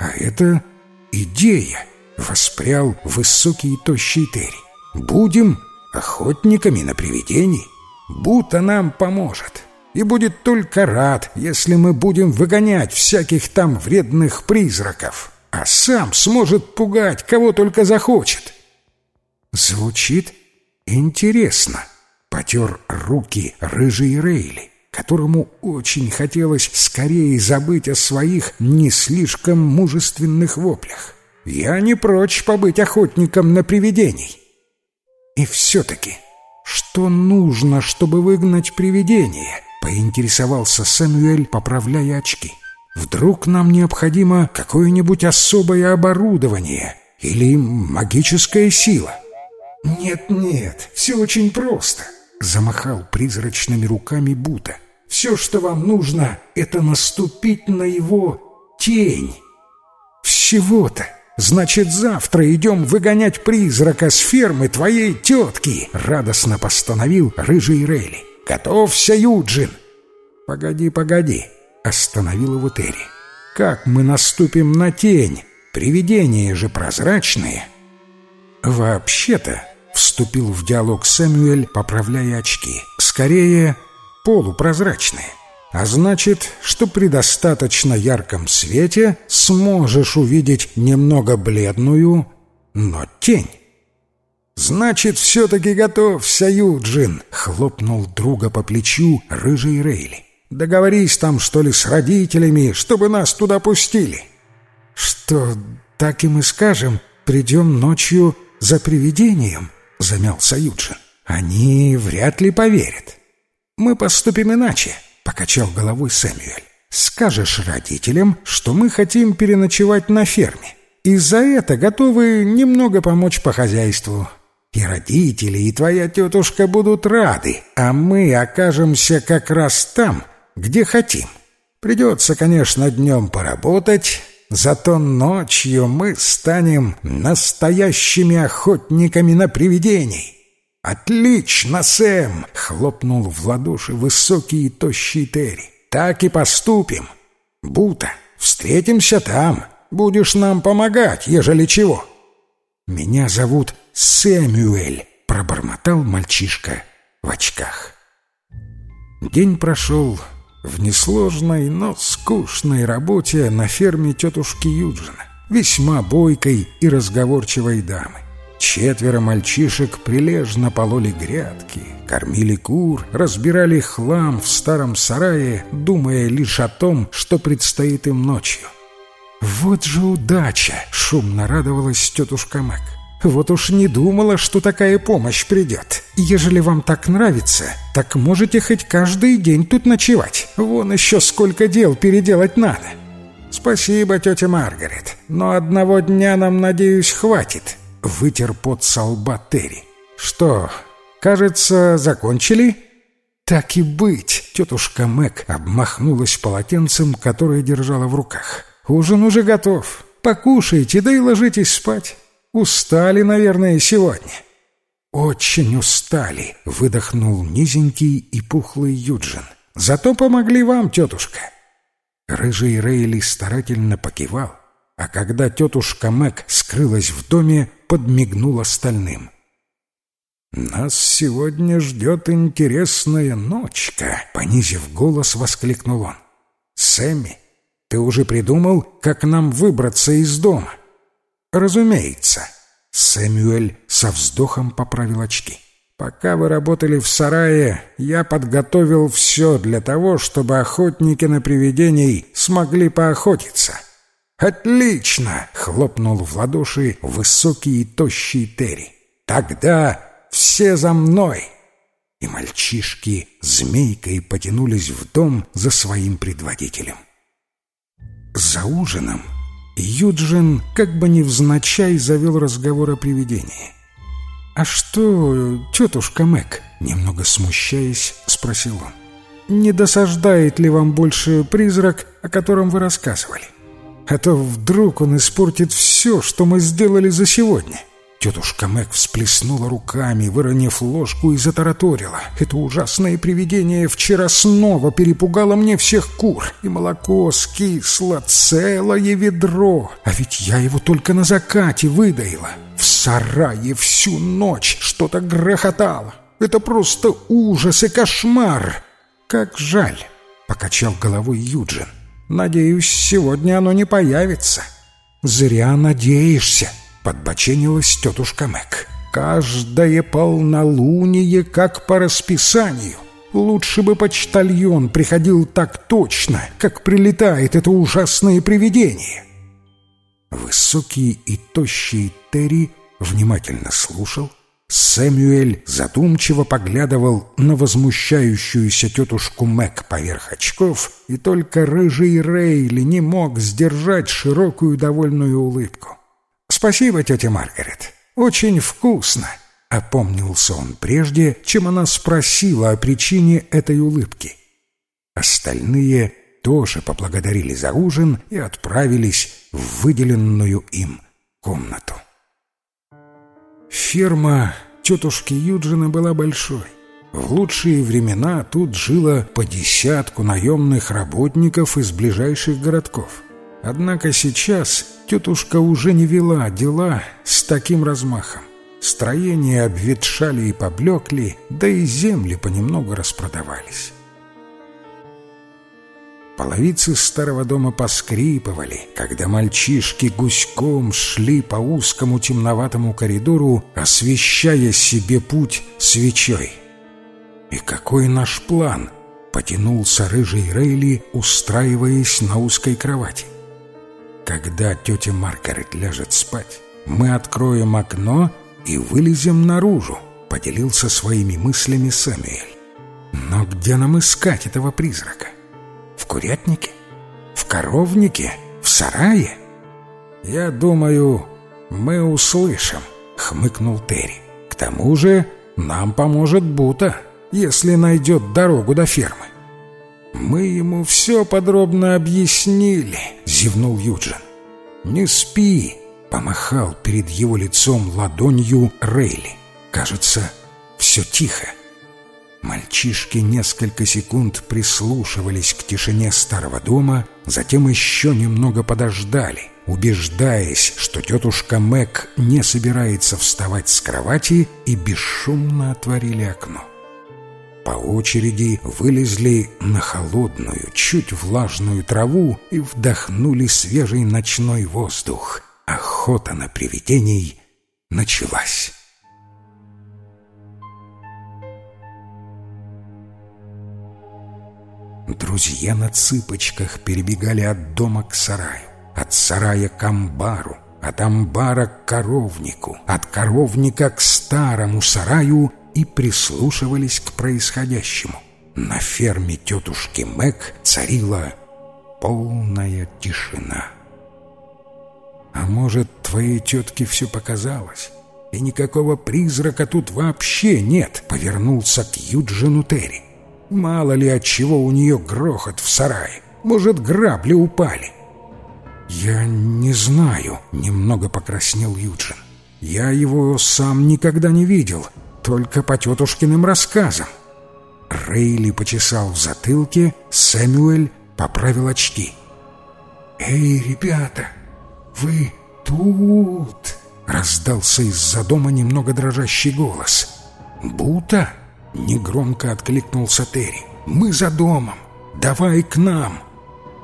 А это идея, воспрял высокий и тощий Терри. Будем охотниками на привидений. Будто нам поможет. и будет только рад, если мы будем выгонять всяких там вредных призраков, а сам сможет пугать кого только захочет. Звучит интересно. Потер руки рыжий Рейли, которому очень хотелось скорее забыть о своих не слишком мужественных воплях. Я не прочь побыть охотником на привидений. И все-таки, что нужно, чтобы выгнать привидение? Поинтересовался Сэмюэль, поправляя очки. Вдруг нам необходимо какое-нибудь особое оборудование или магическая сила? Нет-нет, все очень просто. Замахал призрачными руками Бута. Все, что вам нужно, это наступить на его тень. Всего-то. Значит, завтра идем выгонять призрака с фермы твоей тетки!» Радостно постановил рыжий Рейли. «Готовься, Юджин!» «Погоди, погоди!» Остановил его Терри. «Как мы наступим на тень? Привидения же прозрачные!» «Вообще-то...» Вступил в диалог Сэмюэль, поправляя очки. «Скорее, полупрозрачные. А значит, что при достаточно ярком свете сможешь увидеть немного бледную, но тень. «Значит, все-таки готовься, Юджин!» — хлопнул друга по плечу рыжий Рейли. «Договорись там, что ли, с родителями, чтобы нас туда пустили». «Что, так и мы скажем, придем ночью за привидением?» — замялся Юджин. «Они вряд ли поверят. Мы поступим иначе покачал головой Сэмюэль. «Скажешь родителям, что мы хотим переночевать на ферме, и за это готовы немного помочь по хозяйству. И родители, и твоя тетушка будут рады, а мы окажемся как раз там, где хотим. Придется, конечно, днем поработать, зато ночью мы станем настоящими охотниками на привидений». «Отлично, Сэм!» — хлопнул в ладоши высокий и тощий Терри. «Так и поступим. Бута, встретимся там. Будешь нам помогать, ежели чего». «Меня зовут Сэмюэль», — пробормотал мальчишка в очках. День прошел в несложной, но скучной работе на ферме тетушки Юджина, весьма бойкой и разговорчивой дамы. Четверо мальчишек прилежно пололи грядки, кормили кур, разбирали хлам в старом сарае, думая лишь о том, что предстоит им ночью. «Вот же удача!» — шумно радовалась тетушка Мэг. «Вот уж не думала, что такая помощь придет. Ежели вам так нравится, так можете хоть каждый день тут ночевать. Вон еще сколько дел переделать надо». «Спасибо, тетя Маргарет, но одного дня нам, надеюсь, хватит», вытер пот со Терри. «Что, кажется, закончили?» «Так и быть!» — тетушка Мэг обмахнулась полотенцем, которое держала в руках. «Ужин уже готов. Покушайте, да и ложитесь спать. Устали, наверное, сегодня». «Очень устали», — выдохнул низенький и пухлый Юджин. «Зато помогли вам, тетушка». Рыжий Рейли старательно покивал, а когда тетушка Мэг скрылась в доме, подмигнул остальным. «Нас сегодня ждет интересная ночка», — понизив голос, воскликнул он. «Сэмми, ты уже придумал, как нам выбраться из дома?» «Разумеется». Сэмюэль со вздохом поправил очки. «Пока вы работали в сарае, я подготовил все для того, чтобы охотники на привидений смогли поохотиться. «Отлично!» — хлопнул в ладоши высокий и тощий Терри. «Тогда все за мной!» И мальчишки змейкой потянулись в дом за своим предводителем. За ужином Юджин как бы невзначай завел разговор о привидении. «А что, тетушка Мэг?» — немного смущаясь, спросил он. «Не досаждает ли вам больше призрак, о котором вы рассказывали?» а то вдруг он испортит все, что мы сделали за сегодня». Тетушка Мэг всплеснула руками, выронив ложку и затараторила. «Это ужасное привидение вчера снова перепугало мне всех кур, и молоко скисло целое ведро, а ведь я его только на закате выдаила. В сарае всю ночь что-то грохотало. Это просто ужас и кошмар!» «Как жаль!» — покачал головой Юджин. «Надеюсь, сегодня оно не появится». «Зря надеешься», — подбоченилась тетушка Мэг. «Каждое полнолуние, как по расписанию. Лучше бы почтальон приходил так точно, как прилетает это ужасное привидение». Высокий и тощий Терри внимательно слушал, Сэмюэль задумчиво поглядывал на возмущающуюся тетушку Мэг поверх очков, и только рыжий Рейли не мог сдержать широкую довольную улыбку. «Спасибо, тетя Маргарет. Очень вкусно!» — опомнился он прежде, чем она спросила о причине этой улыбки. Остальные тоже поблагодарили за ужин и отправились в выделенную им комнату. Ферма тетушки Юджина была большой. В лучшие времена тут жило по десятку наемных работников из ближайших городков. Однако сейчас тетушка уже не вела дела с таким размахом. Строения обветшали и поблекли, да и земли понемногу распродавались. Половицы старого дома поскрипывали, когда мальчишки гуськом шли по узкому темноватому коридору, освещая себе путь свечой. «И какой наш план?» — потянулся рыжий Рейли, устраиваясь на узкой кровати. «Когда тетя Маргарет ляжет спать, мы откроем окно и вылезем наружу», — поделился своими мыслями Сэмюэль. «Но где нам искать этого призрака?» В курятнике? В коровнике? В сарае? Я думаю, мы услышим, хмыкнул Терри. К тому же нам поможет Бута, если найдет дорогу до фермы. Мы ему все подробно объяснили, зевнул Юджин. Не спи, помахал перед его лицом ладонью Рейли. Кажется, все тихо. Мальчишки несколько секунд прислушивались к тишине старого дома, затем еще немного подождали, убеждаясь, что тетушка Мэг не собирается вставать с кровати, и бесшумно отворили окно. По очереди вылезли на холодную, чуть влажную траву и вдохнули свежий ночной воздух. Охота на привидений началась. Друзья на цыпочках перебегали от дома к сараю, от сарая к амбару, от амбара к коровнику, от коровника к старому сараю и прислушивались к происходящему. На ферме тетушки Мэг царила полная тишина. «А может, твоей тетке все показалось?» и никакого призрака тут вообще нет», — повернулся к Юджину Терри. Мало ли от чего у нее грохот в сарае. Может, грабли упали. «Я не знаю», — немного покраснел Юджин. «Я его сам никогда не видел, только по тетушкиным рассказам». Рейли почесал в затылке, Сэмюэль поправил очки. «Эй, ребята, вы тут?» — раздался из-за дома немного дрожащий голос. «Бута?» Негромко откликнулся Терри. «Мы за домом! Давай к нам!»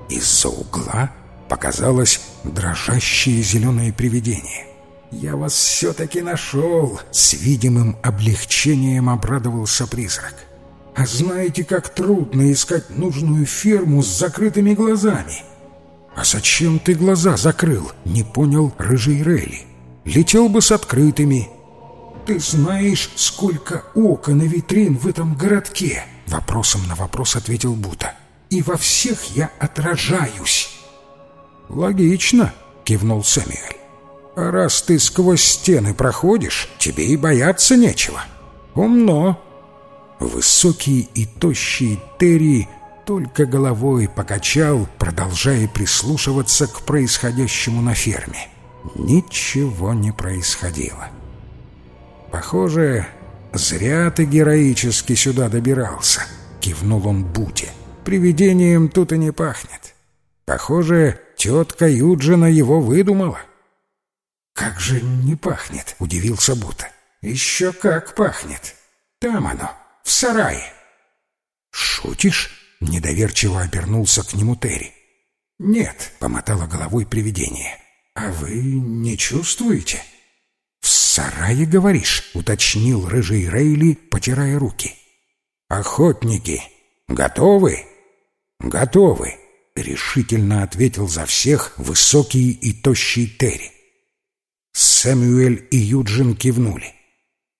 Из-за угла показалось дрожащее зеленое привидение. «Я вас все-таки нашел!» С видимым облегчением обрадовался призрак. «А знаете, как трудно искать нужную ферму с закрытыми глазами?» «А зачем ты глаза закрыл?» — не понял рыжий Рейли. «Летел бы с открытыми». «Ты знаешь, сколько окон и витрин в этом городке?» Вопросом на вопрос ответил Бута. «И во всех я отражаюсь». «Логично», — кивнул Сэмюэль. «А раз ты сквозь стены проходишь, тебе и бояться нечего. Умно». Высокий и тощий Терри только головой покачал, продолжая прислушиваться к происходящему на ферме. Ничего не происходило. «Похоже, зря ты героически сюда добирался», — кивнул он Буте. «Привидением тут и не пахнет. Похоже, тетка Юджина его выдумала». «Как же не пахнет?» — удивился Бута. «Еще как пахнет. Там оно, в сарае». «Шутишь?» — недоверчиво обернулся к нему Терри. «Нет», — помотало головой привидение. «А вы не чувствуете?» «В сарае, говоришь?» — уточнил рыжий Рейли, потирая руки. «Охотники, готовы?» «Готовы», — решительно ответил за всех высокий и тощий Терри. Сэмюэль и Юджин кивнули.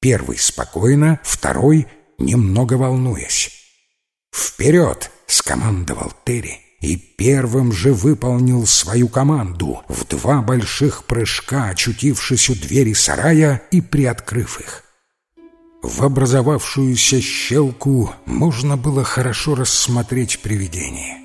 Первый спокойно, второй немного волнуясь. «Вперед!» — скомандовал Терри и первым же выполнил свою команду, в два больших прыжка очутившись у двери сарая и приоткрыв их. В образовавшуюся щелку можно было хорошо рассмотреть привидение.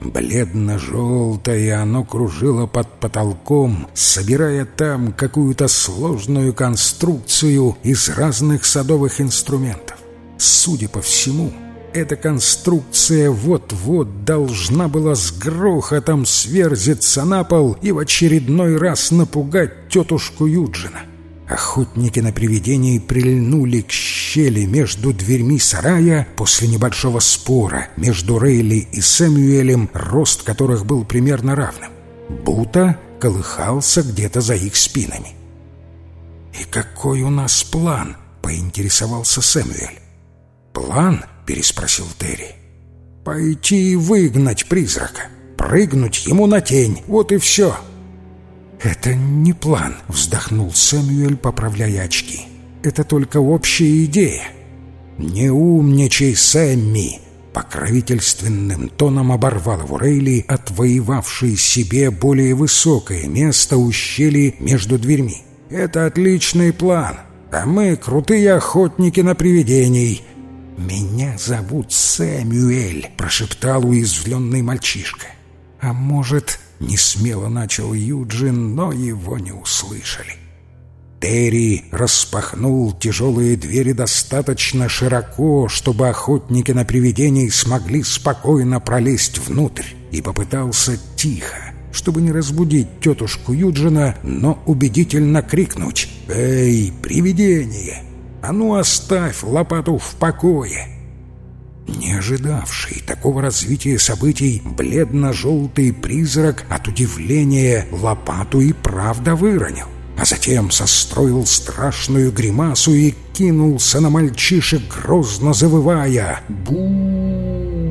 Бледно-желтое оно кружило под потолком, собирая там какую-то сложную конструкцию из разных садовых инструментов. Судя по всему, эта конструкция вот-вот должна была с грохотом сверзиться на пол и в очередной раз напугать тетушку Юджина. Охотники на привидений прильнули к щели между дверьми сарая после небольшого спора между Рейли и Сэмюэлем, рост которых был примерно равным. Бута колыхался где-то за их спинами. «И какой у нас план?» — поинтересовался Сэмюэль. «План?» — переспросил Терри. «Пойти и выгнать призрака, прыгнуть ему на тень, вот и все». «Это не план», — вздохнул Сэмюэль, поправляя очки. «Это только общая идея». «Не умничай, Сэмми!» Покровительственным тоном оборвал его Рейли, отвоевавший себе более высокое место у щели между дверьми. «Это отличный план, а мы крутые охотники на привидений». «Меня зовут Сэмюэль», — прошептал уязвленный мальчишка. «А может, не смело начал Юджин, но его не услышали. Терри распахнул тяжелые двери достаточно широко, чтобы охотники на привидений смогли спокойно пролезть внутрь, и попытался тихо, чтобы не разбудить тетушку Юджина, но убедительно крикнуть «Эй, привидение! А ну оставь лопату в покое!» Не ожидавший такого развития событий, бледно-желтый призрак от удивления лопату и правда выронил, а затем состроил страшную гримасу и кинулся на мальчишек, грозно завывая бу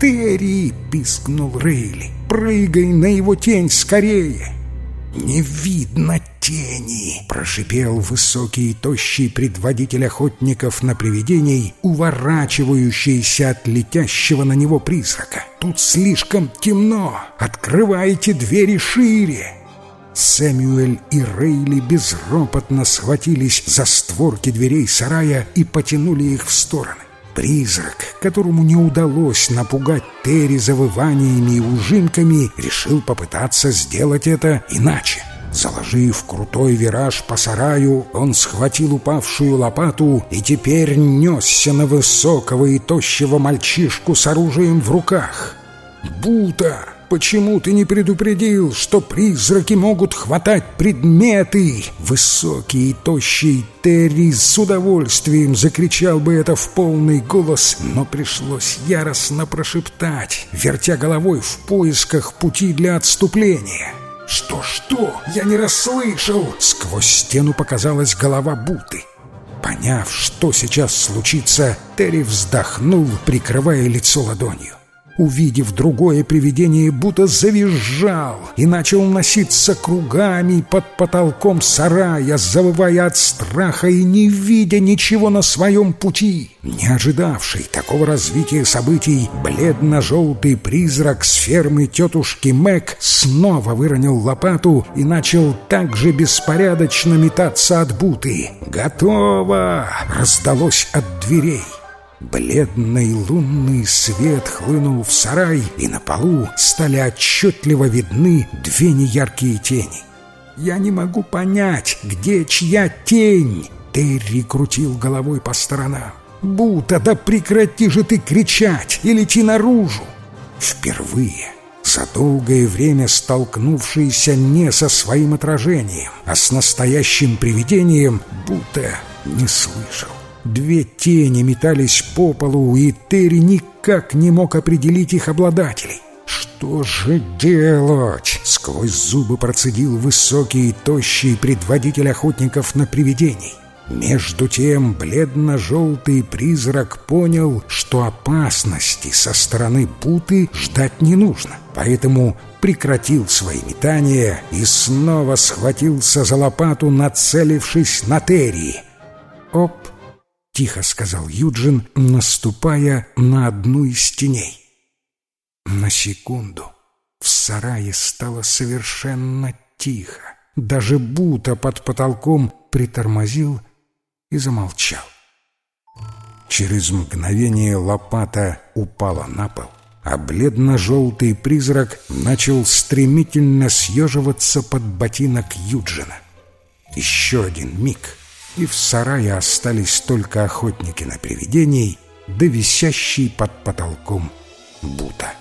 «Терри!» — пискнул Рейли. «Прыгай на его тень скорее!» «Не видно тени!» — прошипел высокий и тощий предводитель охотников на привидений, уворачивающийся от летящего на него призрака. «Тут слишком темно! Открывайте двери шире!» Сэмюэль и Рейли безропотно схватились за створки дверей сарая и потянули их в стороны. Призрак, которому не удалось напугать Терри завываниями и ужимками, решил попытаться сделать это иначе. Заложив крутой вираж по сараю, он схватил упавшую лопату и теперь несся на высокого и тощего мальчишку с оружием в руках. «Бута!» Почему ты не предупредил, что призраки могут хватать предметы?» Высокий и тощий Терри с удовольствием закричал бы это в полный голос, но пришлось яростно прошептать, вертя головой в поисках пути для отступления. «Что-что? Я не расслышал!» Сквозь стену показалась голова Буты. Поняв, что сейчас случится, Терри вздохнул, прикрывая лицо ладонью увидев другое привидение, будто завизжал и начал носиться кругами под потолком сарая, завывая от страха и не видя ничего на своем пути. Не ожидавший такого развития событий, бледно-желтый призрак с фермы тетушки Мэг снова выронил лопату и начал так же беспорядочно метаться от буты. «Готово!» — раздалось от дверей. Бледный лунный свет хлынул в сарай, и на полу стали отчетливо видны две неяркие тени. «Я не могу понять, где чья тень!» Терри крутил головой по сторонам. «Бута, да прекрати же ты кричать и лети наружу!» Впервые за долгое время столкнувшийся не со своим отражением, а с настоящим привидением, Бута не слышал. Две тени метались по полу, и Терри никак не мог определить их обладателей. «Что же делать?» — сквозь зубы процедил высокий и тощий предводитель охотников на привидений. Между тем бледно-желтый призрак понял, что опасности со стороны Буты ждать не нужно, поэтому прекратил свои метания и снова схватился за лопату, нацелившись на Терри. «Оп!» — тихо сказал Юджин, наступая на одну из теней. На секунду в сарае стало совершенно тихо. Даже Бута под потолком притормозил и замолчал. Через мгновение лопата упала на пол, а бледно-желтый призрак начал стремительно съеживаться под ботинок Юджина. Еще один миг, и в сарае остались только охотники на привидений да висящий под потолком Бута.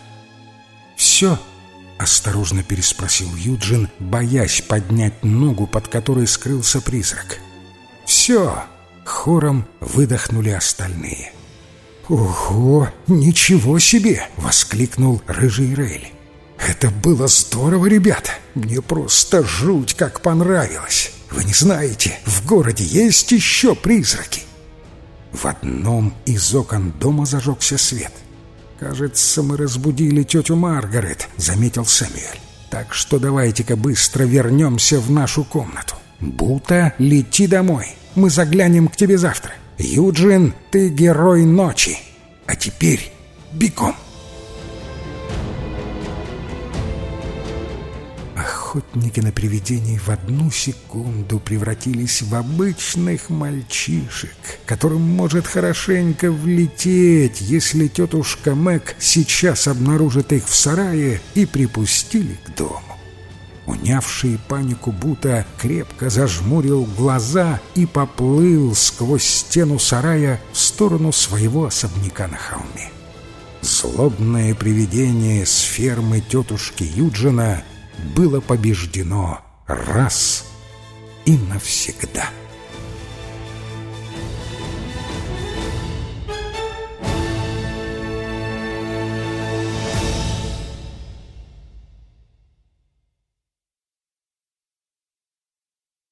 «Все?» — осторожно переспросил Юджин, боясь поднять ногу, под которой скрылся призрак. «Все!» Хором выдохнули остальные. «Ого! Ничего себе!» — воскликнул Рыжий Рейли. «Это было здорово, ребята! Мне просто жуть как понравилось! Вы не знаете, в городе есть еще призраки!» В одном из окон дома зажегся свет. «Кажется, мы разбудили тетю Маргарет», — заметил Сэмюэль. «Так что давайте-ка быстро вернемся в нашу комнату. Бута, лети домой!» Мы заглянем к тебе завтра. Юджин, ты герой ночи. А теперь бегом. Охотники на привидений в одну секунду превратились в обычных мальчишек, которым может хорошенько влететь, если тетушка Мэг сейчас обнаружит их в сарае и припустили к дому. Унявший панику Бута крепко зажмурил глаза и поплыл сквозь стену сарая в сторону своего особняка на холме. Злобное привидение с фермы тетушки Юджина было побеждено раз и навсегда.